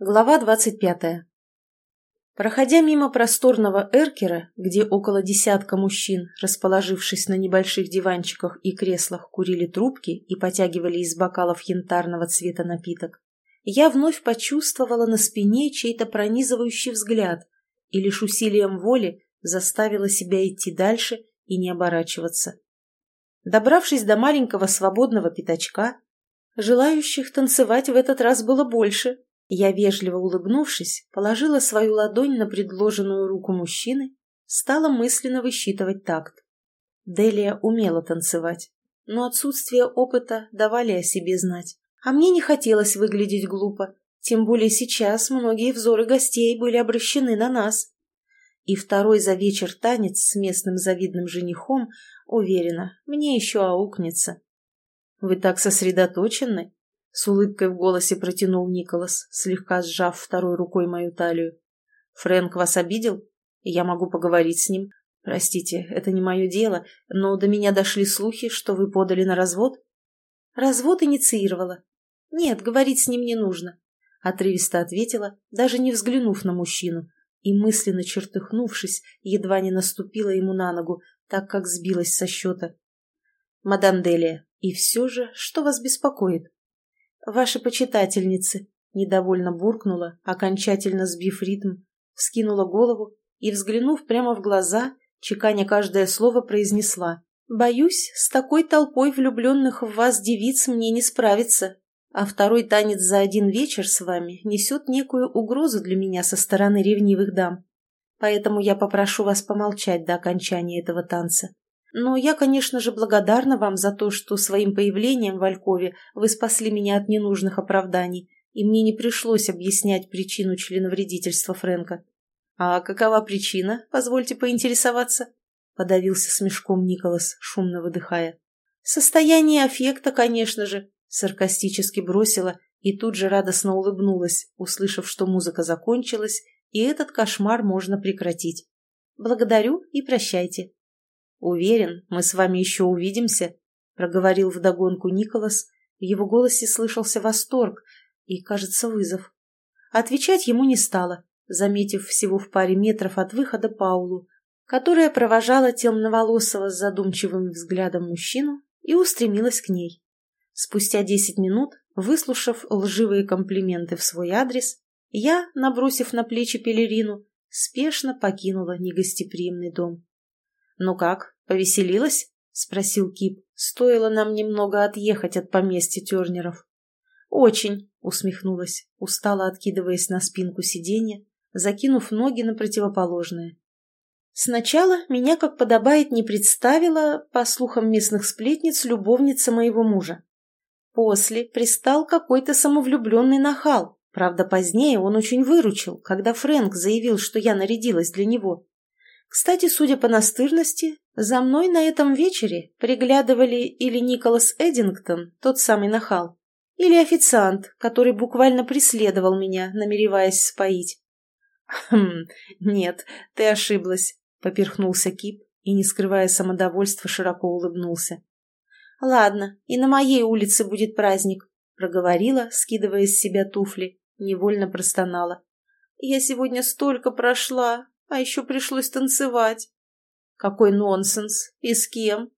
Глава двадцать пятая. Проходя мимо просторного эркера, где около десятка мужчин, расположившись на небольших диванчиках и креслах, курили трубки и потягивали из бокалов янтарного цвета напиток, я вновь почувствовала на спине чей-то пронизывающий взгляд и лишь усилием воли заставила себя идти дальше и не оборачиваться. Добравшись до маленького свободного пятачка, желающих танцевать в этот раз было больше, я, вежливо улыбнувшись, положила свою ладонь на предложенную руку мужчины, стала мысленно высчитывать такт. Делия умела танцевать, но отсутствие опыта давали о себе знать. А мне не хотелось выглядеть глупо, тем более сейчас многие взоры гостей были обращены на нас. И второй за вечер танец с местным завидным женихом, уверена, мне еще аукнется. «Вы так сосредоточены?» С улыбкой в голосе протянул Николас, слегка сжав второй рукой мою талию. «Фрэнк вас обидел? Я могу поговорить с ним. Простите, это не мое дело, но до меня дошли слухи, что вы подали на развод?» «Развод инициировала. Нет, говорить с ним не нужно», — отрывисто ответила, даже не взглянув на мужчину, и мысленно чертыхнувшись, едва не наступила ему на ногу, так как сбилась со счета. «Мадам Делия, и все же, что вас беспокоит?» «Ваши почитательницы», — недовольно буркнула, окончательно сбив ритм, вскинула голову и, взглянув прямо в глаза, чеканя каждое слово, произнесла. «Боюсь, с такой толпой влюбленных в вас девиц мне не справиться, а второй танец за один вечер с вами несет некую угрозу для меня со стороны ревнивых дам. Поэтому я попрошу вас помолчать до окончания этого танца. Но я, конечно же, благодарна вам за то, что своим появлением в Алькове вы спасли меня от ненужных оправданий, и мне не пришлось объяснять причину членовредительства Фрэнка. «А какова причина, позвольте поинтересоваться?» — подавился смешком Николас, шумно выдыхая. «Состояние аффекта, конечно же», — саркастически бросила и тут же радостно улыбнулась, услышав, что музыка закончилась, и этот кошмар можно прекратить. «Благодарю и прощайте». «Уверен, мы с вами еще увидимся», — проговорил вдогонку Николас. В его голосе слышался восторг и, кажется, вызов. Отвечать ему не стало, заметив всего в паре метров от выхода Паулу, которая провожала темноволосого с задумчивым взглядом мужчину и устремилась к ней. Спустя десять минут, выслушав лживые комплименты в свой адрес, я, набросив на плечи пелерину, спешно покинула негостеприимный дом. «Ну как, повеселилась?» — спросил Кип. «Стоило нам немного отъехать от поместья Тернеров». «Очень», — усмехнулась, устало откидываясь на спинку сиденья, закинув ноги на противоположное. «Сначала меня, как подобает, не представила, по слухам местных сплетниц, любовница моего мужа. После пристал какой-то самовлюбленный нахал. Правда, позднее он очень выручил, когда Фрэнк заявил, что я нарядилась для него. Кстати, судя по настырности, за мной на этом вечере приглядывали или Николас Эдингтон, тот самый нахал, или официант, который буквально преследовал меня, намереваясь споить. «Хм, нет, ты ошиблась», — поперхнулся Кип и, не скрывая самодовольства, широко улыбнулся. «Ладно, и на моей улице будет праздник», — проговорила, скидывая с себя туфли, невольно простонала. «Я сегодня столько прошла, а еще пришлось танцевать. Какой нонсенс! И с кем?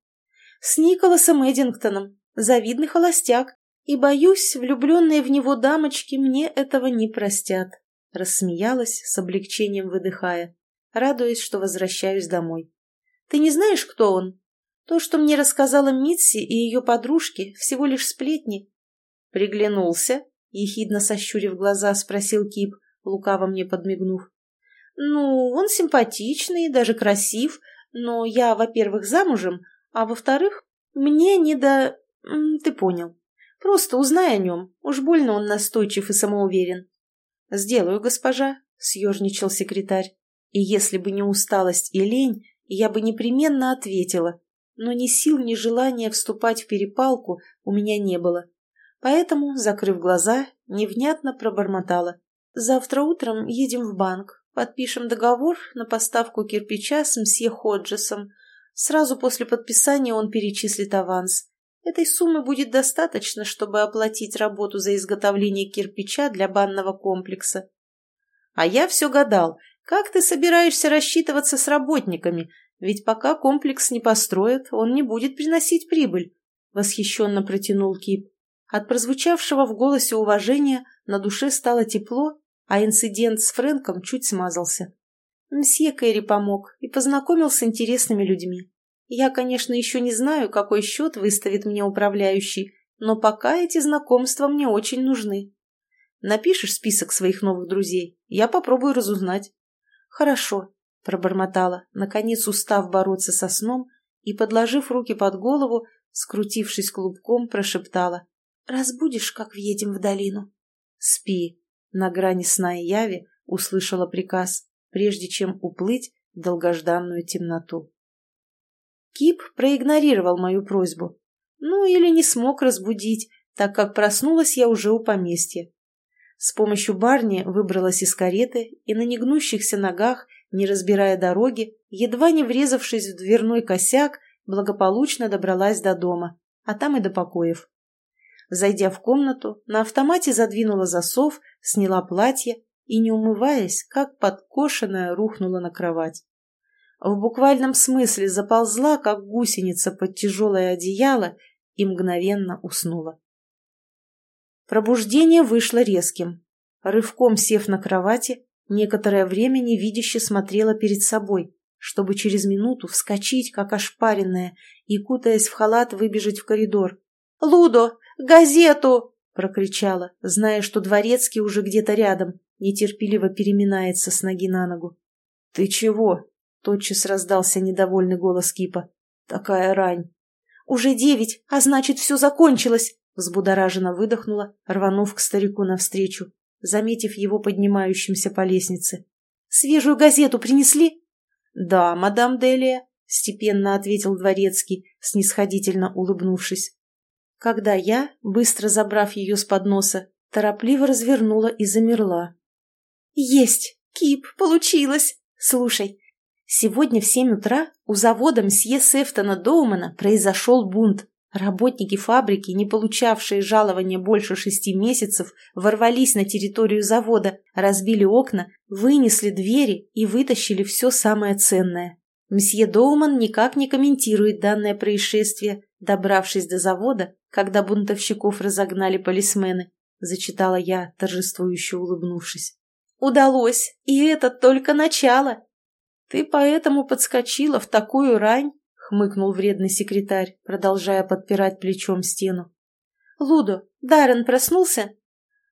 С Николасом Эдингтоном, завидный холостяк. И, боюсь, влюбленные в него дамочки мне этого не простят. Рассмеялась, с облегчением выдыхая, радуясь, что возвращаюсь домой. Ты не знаешь, кто он? То, что мне рассказала Митси и ее подружки, всего лишь сплетни. Приглянулся, ехидно сощурив глаза, спросил Кип, лукаво мне подмигнув. Ну, он симпатичный, даже красив, но я, во-первых, замужем, а во-вторых, мне не до... Ты понял. Просто узнай о нем, уж больно он настойчив и самоуверен. «Сделаю, госпожа», — съежничал секретарь. И если бы не усталость и лень, я бы непременно ответила, но ни сил, ни желания вступать в перепалку у меня не было. Поэтому, закрыв глаза, невнятно пробормотала. «Завтра утром едем в банк. Подпишем договор на поставку кирпича с мсье Ходжесом. Сразу после подписания он перечислит аванс. Этой суммы будет достаточно, чтобы оплатить работу за изготовление кирпича для банного комплекса. А я все гадал, как ты собираешься рассчитываться с работниками, ведь пока комплекс не построят, он не будет приносить прибыль, — восхищенно протянул Кип. От прозвучавшего в голосе уважения на душе стало тепло, а инцидент с Фрэнком чуть смазался. Мсье Кэрри помог и познакомил с интересными людьми. Я, конечно, еще не знаю, какой счет выставит мне управляющий, но пока эти знакомства мне очень нужны. Напишешь список своих новых друзей, я попробую разузнать. Хорошо, пробормотала, наконец устав бороться со сном и, подложив руки под голову, скрутившись клубком, прошептала. «Разбудишь, как въедем в долину?» «Спи», — на грани сна и яви услышала приказ, прежде чем уплыть в долгожданную темноту. Кип проигнорировал мою просьбу. Ну, или не смог разбудить, так как проснулась я уже у поместья. С помощью барни выбралась из кареты и на негнущихся ногах, не разбирая дороги, едва не врезавшись в дверной косяк, благополучно добралась до дома, а там и до покоев. Зайдя в комнату, на автомате задвинула засов, сняла платье и, не умываясь, как подкошенная, рухнула на кровать. В буквальном смысле заползла, как гусеница под тяжелое одеяло, и мгновенно уснула. Пробуждение вышло резким. Рывком сев на кровати, некоторое время невидяще смотрела перед собой, чтобы через минуту вскочить, как ошпаренная, и, кутаясь в халат, выбежать в коридор. «Лудо! Газету!» — прокричала, зная, что дворецкий уже где-то рядом, нетерпеливо переминается с ноги на ногу. «Ты чего?» — тотчас раздался недовольный голос Кипа. «Такая рань!» «Уже девять, а значит, все закончилось!» Взбудораженно выдохнула, рванув к старику навстречу, заметив его поднимающимся по лестнице. «Свежую газету принесли?» «Да, мадам Делия», — степенно ответил дворецкий, снисходительно улыбнувшись. Когда я, быстро забрав ее с подноса, торопливо развернула и замерла. «Есть! Кип, получилось! Слушай, сегодня в семь утра у завода мсье Сефтона Доумана произошел бунт. Работники фабрики, не получавшие жалования больше шести месяцев, ворвались на территорию завода, разбили окна, вынесли двери и вытащили все самое ценное. Мсье Доуман никак не комментирует данное происшествие, добравшись до завода, когда бунтовщиков разогнали полисмены, зачитала я, торжествующе улыбнувшись. «Удалось, и это только начало!» «Ты поэтому подскочила в такую рань?» хмыкнул вредный секретарь, продолжая подпирать плечом стену. «Лудо, Даррен проснулся?»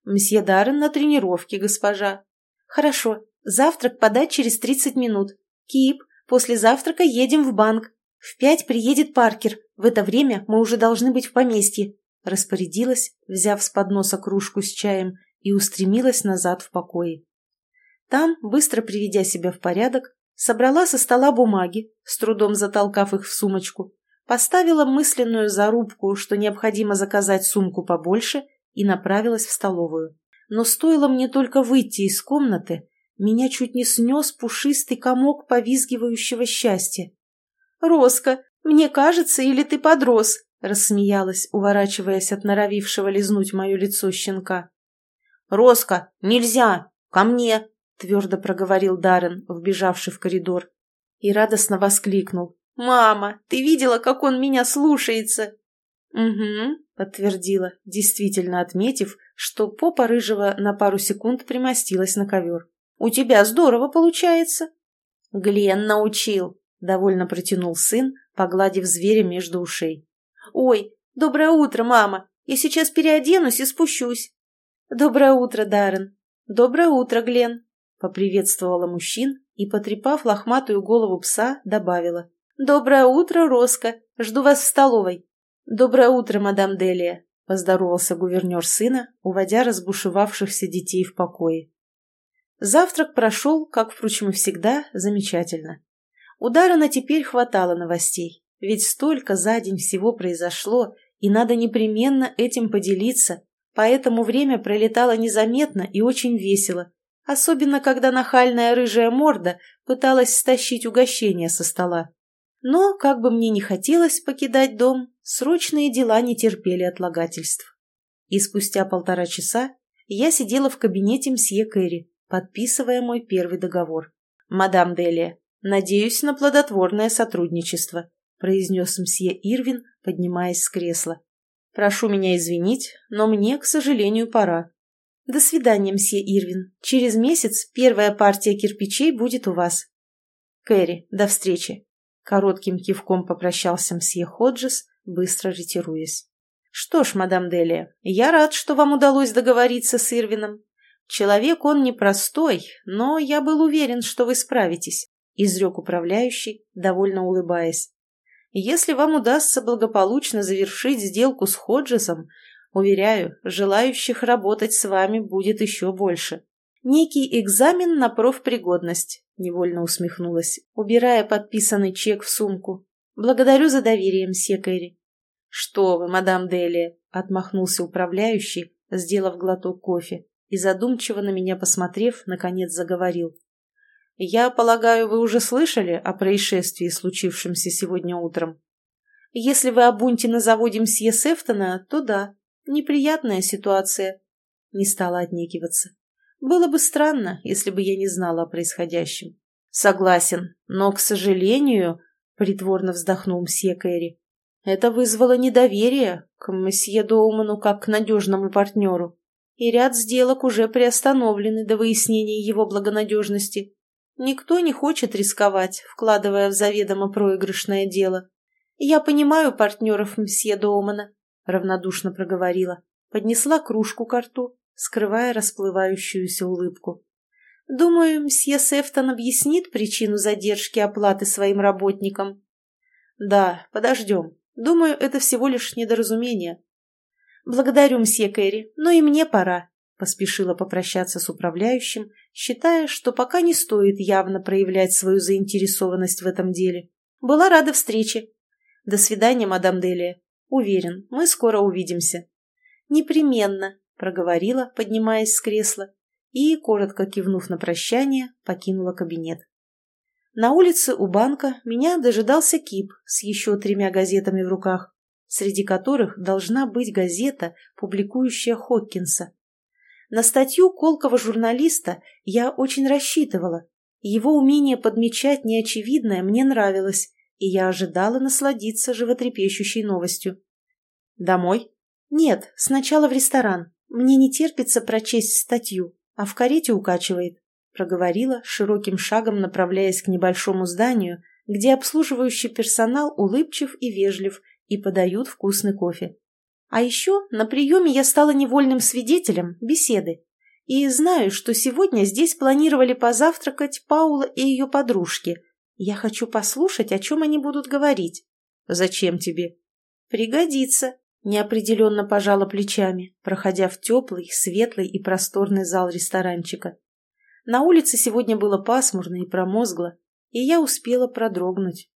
«Мсье Даррен на тренировке, госпожа». «Хорошо, завтрак подать через тридцать минут. Кип, после завтрака едем в банк. В пять приедет Паркер. В это время мы уже должны быть в поместье». Распорядилась, взяв с подноса кружку с чаем, и устремилась назад в покое. Там, быстро приведя себя в порядок, собрала со стола бумаги, с трудом затолкав их в сумочку, поставила мысленную зарубку, что необходимо заказать сумку побольше, и направилась в столовую. Но стоило мне только выйти из комнаты, меня чуть не снес пушистый комок повизгивающего счастья. «Роско, мне кажется, или ты подрос?» — рассмеялась, уворачиваясь от норовившего лизнуть мое лицо щенка. «Роско, нельзя! Ко мне!» — твердо проговорил Даррен, вбежавший в коридор. И радостно воскликнул. «Мама, ты видела, как он меня слушается?» «Угу», — подтвердила, действительно отметив, что попа рыжего на пару секунд примостилась на ковер. «У тебя здорово получается». «Глен научил», — довольно протянул сын, погладив зверя между ушей. «Ой, доброе утро, мама! Я сейчас переоденусь и спущусь». «Доброе утро, Даррен!» «Доброе утро, Глен!» Поприветствовала мужчин и, потрепав лохматую голову пса, добавила. «Доброе утро, Роско! Жду вас в столовой!» «Доброе утро, мадам Делия!» – поздоровался гувернер сына, уводя разбушевавшихся детей в покое. Завтрак прошел, как, впрочем, и всегда, замечательно. У Даррена теперь хватало новостей, ведь столько за день всего произошло, и надо непременно этим поделиться, поэтому время пролетало незаметно и очень весело, особенно когда нахальная рыжая морда пыталась стащить угощение со стола. Но, как бы мне ни хотелось покидать дом, Срочные дела не терпели отлагательств. И спустя полтора часа я сидела в кабинете мсье Кэрри, подписывая мой первый договор. «Мадам Делия, надеюсь на плодотворное сотрудничество», произнес мсье Ирвин, поднимаясь с кресла. «Прошу меня извинить, но мне, к сожалению, пора». «До свидания, мсье Ирвин. Через месяц первая партия кирпичей будет у вас». «Кэрри, до встречи». Коротким кивком попрощался мсье Ходжес, быстро ретируясь. «Что ж, мадам Делия, я рад, что вам удалось договориться с Ирвином. Человек он непростой, но я был уверен, что вы справитесь», — изрек управляющий, довольно улыбаясь. «Если вам удастся благополучно завершить сделку с Ходжесом, уверяю, желающих работать с вами будет еще больше». «Некий экзамен на профпригодность», — невольно усмехнулась, убирая подписанный чек в сумку. «Благодарю за доверие, мсье Кэрри». «Что вы, мадам Делия!» — отмахнулся управляющий, сделав глоток кофе, и задумчиво на меня посмотрев, наконец заговорил. «Я полагаю, вы уже слышали о происшествии, случившемся сегодня утром?» «Если вы о бунте на заводе мсье Сефтона, то да, неприятная ситуация». Не стала отнекиваться. «Было бы странно, если бы я не знала о происходящем». «Согласен, но, к сожалению...» — притворно вздохнул мсье Кэрри. Это вызвало недоверие к месье Доуману как к надежному партнеру, и ряд сделок уже приостановлены до выяснения его благонадежности. Никто не хочет рисковать, вкладывая в заведомо проигрышное дело. «Я понимаю партнеров мсье Доумана», — равнодушно проговорила, поднесла кружку к рту, скрывая расплывающуюся улыбку. «Думаю, мсье Сефтон объяснит причину задержки оплаты своим работникам». «Да, подождем», Думаю, это всего лишь недоразумение. Благодарю, мсье Кэрри, но и мне пора, поспешила попрощаться с управляющим, считая, что пока не стоит явно проявлять свою заинтересованность в этом деле. Была рада встрече. До свидания, мадам Делия. Уверен, мы скоро увидимся. Непременно, проговорила, поднимаясь с кресла, и, коротко кивнув на прощание, покинула кабинет. На улице у банка меня дожидался Кип с еще тремя газетами в руках, среди которых должна быть газета, публикующая Хоккинса. На статью колкого журналиста я очень рассчитывала. Его умение подмечать неочевидное мне нравилось, и я ожидала насладиться животрепещущей новостью. «Домой?» «Нет, сначала в ресторан. Мне не терпится прочесть статью, а в карете укачивает проговорила, широким шагом направляясь к небольшому зданию, где обслуживающий персонал улыбчив и вежлив и подают вкусный кофе. А еще на приеме я стала невольным свидетелем беседы. И знаю, что сегодня здесь планировали позавтракать Паула и ее подружки. Я хочу послушать, о чем они будут говорить. Зачем тебе? Пригодится. Неопределенно пожала плечами, проходя в теплый, светлый и просторный зал ресторанчика. На улице сегодня было пасмурно и промозгло, и я успела продрогнуть.